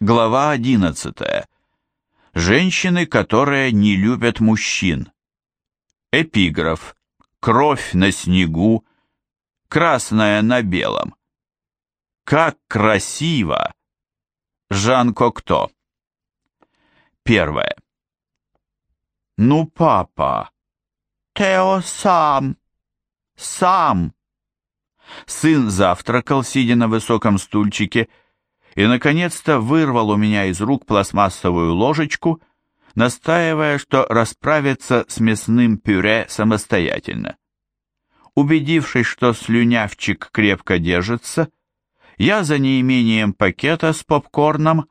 Глава 11. Женщины, которые не любят мужчин. Эпиграф. Кровь на снегу, красная на белом. Как красиво! Жан Кокто. Первое. Ну, папа, Тео сам, сам. Сын завтракал, сидя на высоком стульчике, и, наконец-то, вырвал у меня из рук пластмассовую ложечку, настаивая, что расправится с мясным пюре самостоятельно. Убедившись, что слюнявчик крепко держится, я за неимением пакета с попкорном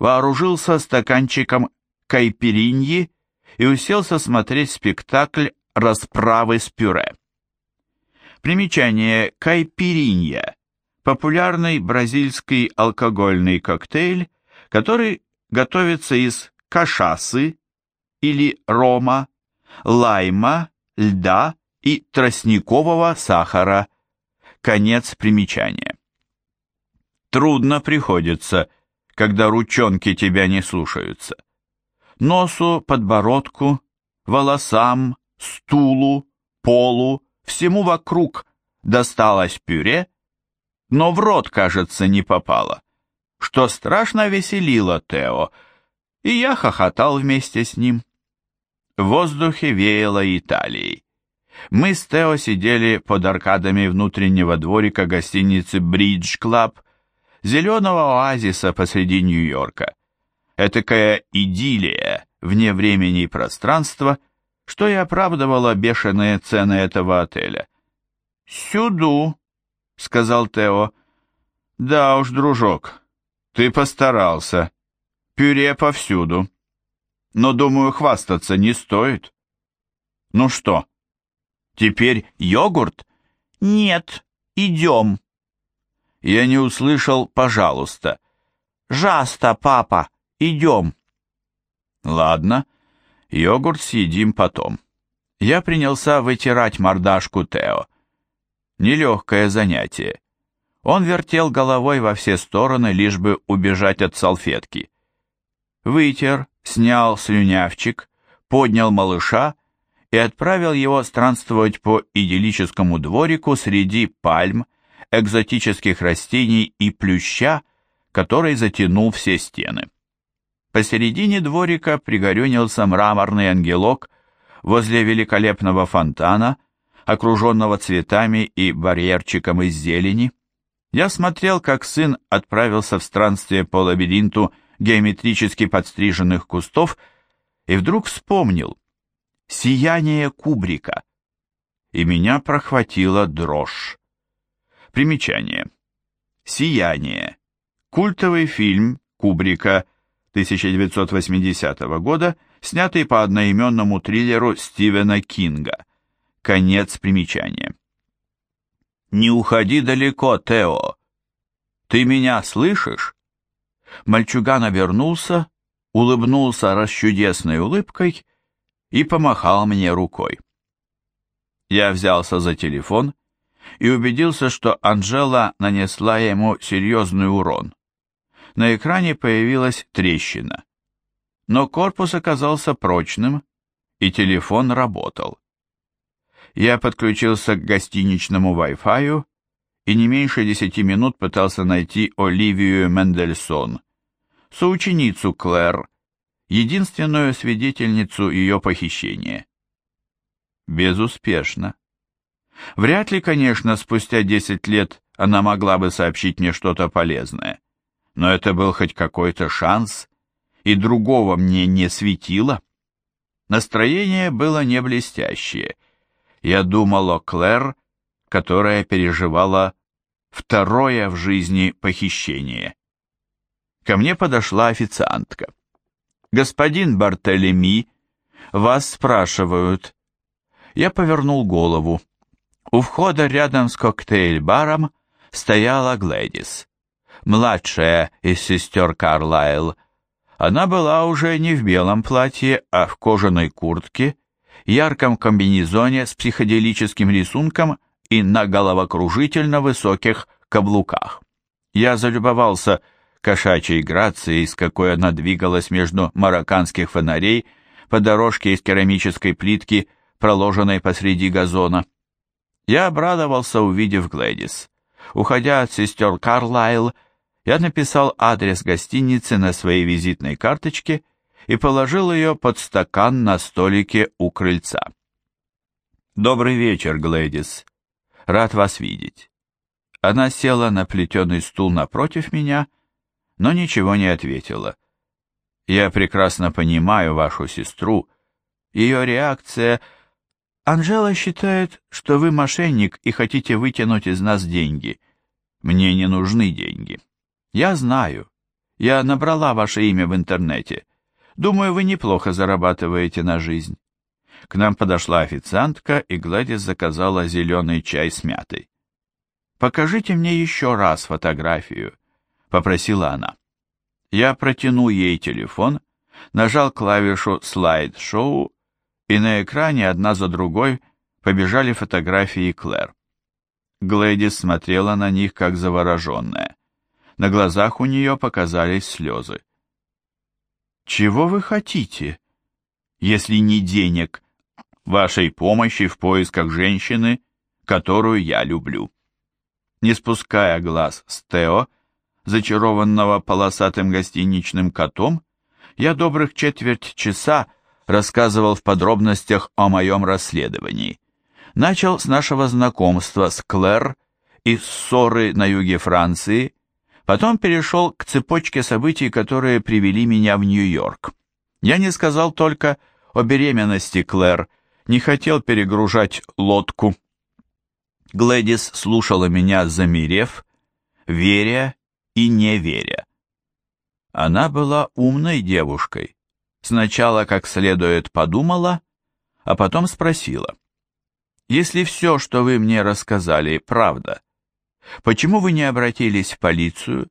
вооружился стаканчиком кайпериньи и уселся смотреть спектакль «Расправы с пюре». Примечание «Кайперинья» популярный бразильский алкогольный коктейль, который готовится из кашасы или рома, лайма, льда и тростникового сахара. Конец примечания. Трудно приходится, когда ручонки тебя не слушаются. Носу, подбородку, волосам, стулу, полу, всему вокруг досталось пюре – но в рот, кажется, не попало, что страшно веселило Тео, и я хохотал вместе с ним. В воздухе веяло Италией. Мы с Тео сидели под аркадами внутреннего дворика гостиницы «Бридж Клаб», зеленого оазиса посреди Нью-Йорка. Этакая идиллия вне времени и пространства, что и оправдывало бешеные цены этого отеля. «Сюду!» сказал Тео. «Да уж, дружок, ты постарался. Пюре повсюду. Но, думаю, хвастаться не стоит». «Ну что, теперь йогурт?» «Нет, идем». Я не услышал «пожалуйста». «Жаста, папа, идем». «Ладно, йогурт съедим потом». Я принялся вытирать мордашку Тео. Нелегкое занятие. Он вертел головой во все стороны, лишь бы убежать от салфетки. Вытер, снял слюнявчик, поднял малыша и отправил его странствовать по идиллическому дворику среди пальм, экзотических растений и плюща, который затянул все стены. Посередине дворика пригорюнился мраморный ангелок возле великолепного фонтана – окруженного цветами и барьерчиком из зелени, я смотрел, как сын отправился в странствие по лабиринту геометрически подстриженных кустов и вдруг вспомнил «Сияние кубрика», и меня прохватила дрожь. Примечание. «Сияние» — культовый фильм Кубрика 1980 года, снятый по одноименному триллеру Стивена Кинга. Конец примечания. «Не уходи далеко, Тео! Ты меня слышишь?» Мальчуган обернулся, улыбнулся расчудесной улыбкой и помахал мне рукой. Я взялся за телефон и убедился, что Анжела нанесла ему серьезный урон. На экране появилась трещина. Но корпус оказался прочным, и телефон работал. Я подключился к гостиничному Wi-Fi и не меньше десяти минут пытался найти Оливию Мендельсон, соученицу Клэр, единственную свидетельницу ее похищения. Безуспешно. Вряд ли, конечно, спустя 10 лет она могла бы сообщить мне что-то полезное, но это был хоть какой-то шанс, и другого мне не светило. Настроение было не блестящее — я думала Клэр, которая переживала второе в жизни похищение. Ко мне подошла официантка. «Господин Бартолеми, вас спрашивают». Я повернул голову. У входа рядом с коктейль-баром стояла Глэдис, младшая из сестер Карлайл. Она была уже не в белом платье, а в кожаной куртке, ярком комбинезоне с психоделическим рисунком и на головокружительно высоких каблуках. Я залюбовался кошачьей грацией, с какой она двигалась между марокканских фонарей по дорожке из керамической плитки, проложенной посреди газона. Я обрадовался, увидев Глэдис. Уходя от сестер Карлайл, я написал адрес гостиницы на своей визитной карточке и положил ее под стакан на столике у крыльца. «Добрый вечер, Глэдис. Рад вас видеть». Она села на плетеный стул напротив меня, но ничего не ответила. «Я прекрасно понимаю вашу сестру. Ее реакция...» «Анжела считает, что вы мошенник и хотите вытянуть из нас деньги. Мне не нужны деньги. Я знаю. Я набрала ваше имя в интернете. Думаю, вы неплохо зарабатываете на жизнь. К нам подошла официантка, и Гладис заказала зеленый чай с мятой. «Покажите мне еще раз фотографию», — попросила она. Я протянул ей телефон, нажал клавишу «Слайд-шоу», и на экране одна за другой побежали фотографии Клэр. Глэдис смотрела на них, как завороженная. На глазах у нее показались слезы. Чего вы хотите, если не денег, вашей помощи в поисках женщины, которую я люблю? Не спуская глаз с Тео, зачарованного полосатым гостиничным котом, я добрых четверть часа рассказывал в подробностях о моем расследовании. Начал с нашего знакомства с Клэр и ссоры на юге Франции, Потом перешел к цепочке событий, которые привели меня в Нью-Йорк. Я не сказал только о беременности Клэр, не хотел перегружать лодку. Глэдис слушала меня, замерев, веря и не веря. Она была умной девушкой. Сначала как следует подумала, а потом спросила. «Если все, что вы мне рассказали, правда, Почему вы не обратились в полицию?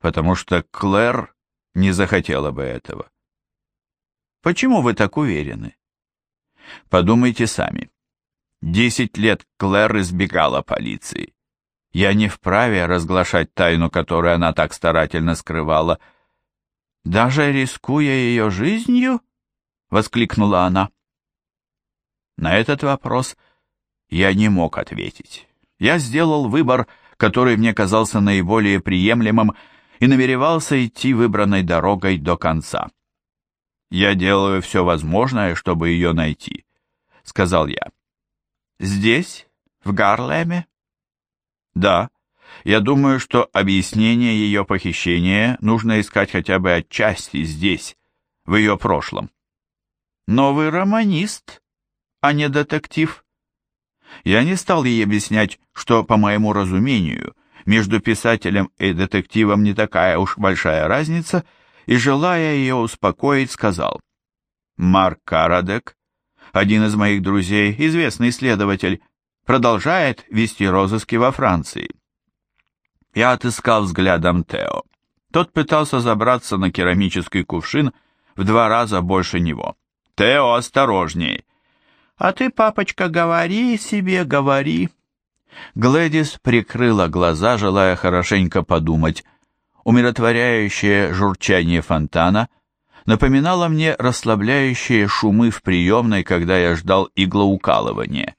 Потому что Клэр не захотела бы этого. Почему вы так уверены? Подумайте сами. Десять лет Клэр избегала полиции. Я не вправе разглашать тайну, которую она так старательно скрывала. Даже рискуя ее жизнью? Воскликнула она. На этот вопрос я не мог ответить. Я сделал выбор, который мне казался наиболее приемлемым и намеревался идти выбранной дорогой до конца. «Я делаю все возможное, чтобы ее найти», — сказал я. «Здесь? В Гарлеме?» «Да. Я думаю, что объяснение ее похищения нужно искать хотя бы отчасти здесь, в ее прошлом». «Но вы романист, а не детектив», я не стал ей объяснять, что, по моему разумению, между писателем и детективом не такая уж большая разница, и, желая ее успокоить, сказал, «Марк Карадек, один из моих друзей, известный следователь, продолжает вести розыски во Франции». Я отыскал взглядом Тео. Тот пытался забраться на керамический кувшин в два раза больше него. «Тео, осторожней!» А ты, папочка, говори себе, говори. Глэдис прикрыла глаза, желая хорошенько подумать. Умиротворяющее журчание фонтана напоминало мне расслабляющие шумы в приемной, когда я ждал иглоукалывания.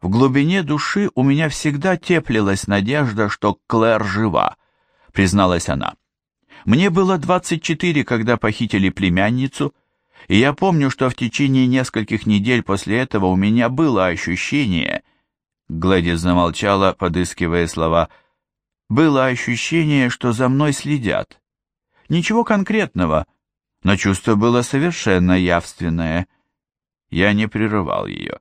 В глубине души у меня всегда теплилась надежда, что Клэр жива, призналась она. Мне было 24, когда похитили племянницу, и я помню, что в течение нескольких недель после этого у меня было ощущение... Глэдис замолчала, подыскивая слова. Было ощущение, что за мной следят. Ничего конкретного, но чувство было совершенно явственное. Я не прерывал ее.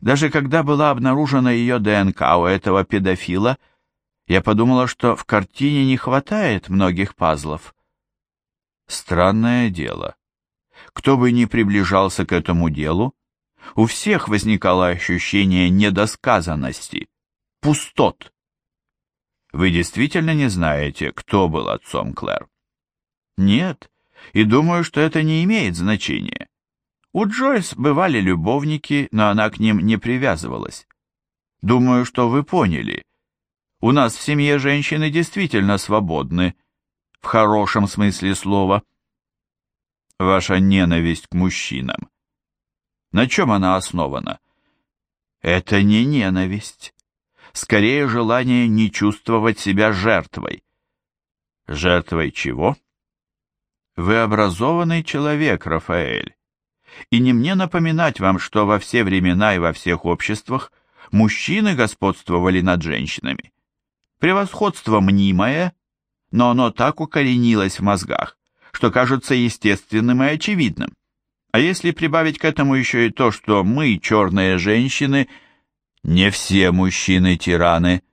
Даже когда была обнаружена ее ДНК у этого педофила, я подумала, что в картине не хватает многих пазлов. Странное дело. Кто бы ни приближался к этому делу, у всех возникало ощущение недосказанности, пустот. Вы действительно не знаете, кто был отцом Клэр? Нет, и думаю, что это не имеет значения. У Джойс бывали любовники, но она к ним не привязывалась. Думаю, что вы поняли. У нас в семье женщины действительно свободны, в хорошем смысле слова. Ваша ненависть к мужчинам. На чем она основана? Это не ненависть. Скорее желание не чувствовать себя жертвой. Жертвой чего? Вы образованный человек, Рафаэль. И не мне напоминать вам, что во все времена и во всех обществах мужчины господствовали над женщинами. Превосходство мнимое, но оно так укоренилось в мозгах, что кажется естественным и очевидным. А если прибавить к этому еще и то, что мы, черные женщины, не все мужчины тираны.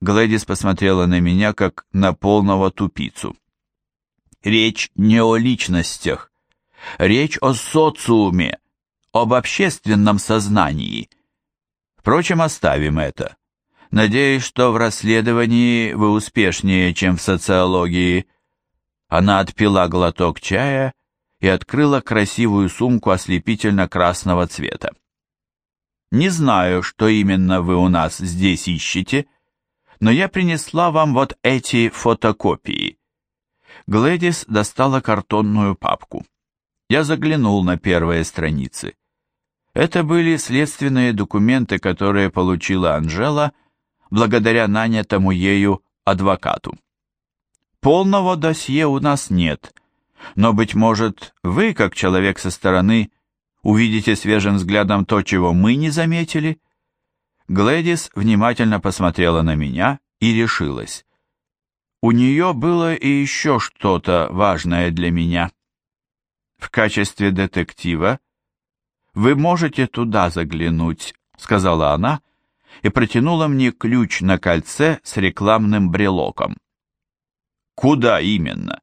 Глэдис посмотрела на меня, как на полного тупицу. Речь не о личностях. Речь о социуме, об общественном сознании. Впрочем, оставим это. Надеюсь, что в расследовании вы успешнее, чем в социологии. Она отпила глоток чая и открыла красивую сумку ослепительно-красного цвета. «Не знаю, что именно вы у нас здесь ищете, но я принесла вам вот эти фотокопии». Глэдис достала картонную папку. Я заглянул на первые страницы. Это были следственные документы, которые получила Анжела благодаря нанятому ею адвокату. Полного досье у нас нет, но, быть может, вы, как человек со стороны, увидите свежим взглядом то, чего мы не заметили?» Глэдис внимательно посмотрела на меня и решилась. У нее было и еще что-то важное для меня. «В качестве детектива вы можете туда заглянуть», — сказала она и протянула мне ключ на кольце с рекламным брелоком. Куда именно?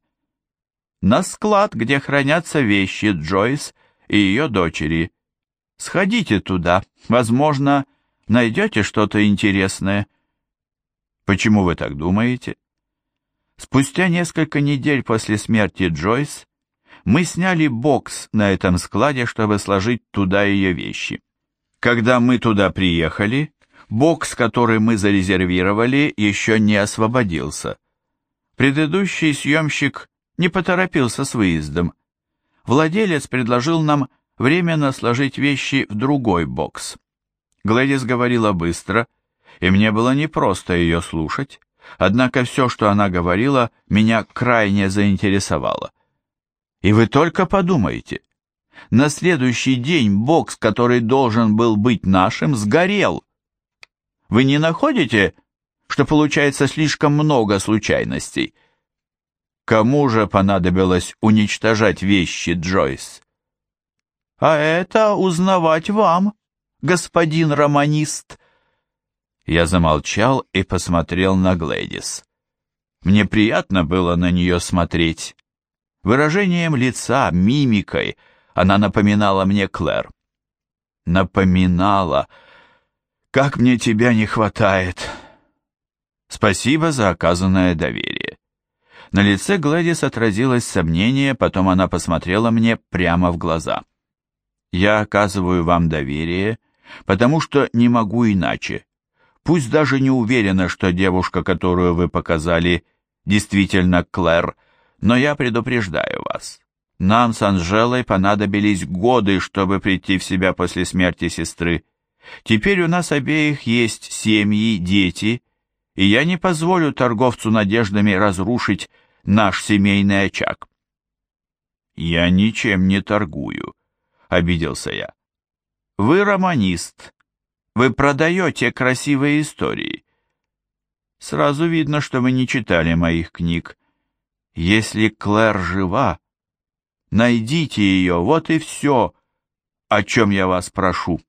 На склад, где хранятся вещи Джойс и ее дочери. Сходите туда. Возможно, найдете что-то интересное. Почему вы так думаете? Спустя несколько недель после смерти Джойс мы сняли бокс на этом складе, чтобы сложить туда ее вещи. Когда мы туда приехали, бокс, который мы зарезервировали, еще не освободился – Предыдущий съемщик не поторопился с выездом. Владелец предложил нам временно сложить вещи в другой бокс. Глэдис говорила быстро, и мне было непросто ее слушать, однако все, что она говорила, меня крайне заинтересовало. И вы только подумайте. На следующий день бокс, который должен был быть нашим, сгорел. Вы не находите что получается слишком много случайностей. Кому же понадобилось уничтожать вещи, Джойс? А это узнавать вам, господин романист. Я замолчал и посмотрел на Глэдис. Мне приятно было на нее смотреть. Выражением лица, мимикой она напоминала мне Клэр. Напоминала. «Как мне тебя не хватает!» Спасибо за оказанное доверие. На лице Глэдис отразилось сомнение, потом она посмотрела мне прямо в глаза. «Я оказываю вам доверие, потому что не могу иначе. Пусть даже не уверена, что девушка, которую вы показали, действительно Клэр, но я предупреждаю вас. Нам с Анжелой понадобились годы, чтобы прийти в себя после смерти сестры. Теперь у нас обеих есть семьи, дети» и я не позволю торговцу надеждами разрушить наш семейный очаг. «Я ничем не торгую», — обиделся я. «Вы романист. Вы продаете красивые истории. Сразу видно, что вы не читали моих книг. Если Клэр жива, найдите ее, вот и все, о чем я вас прошу».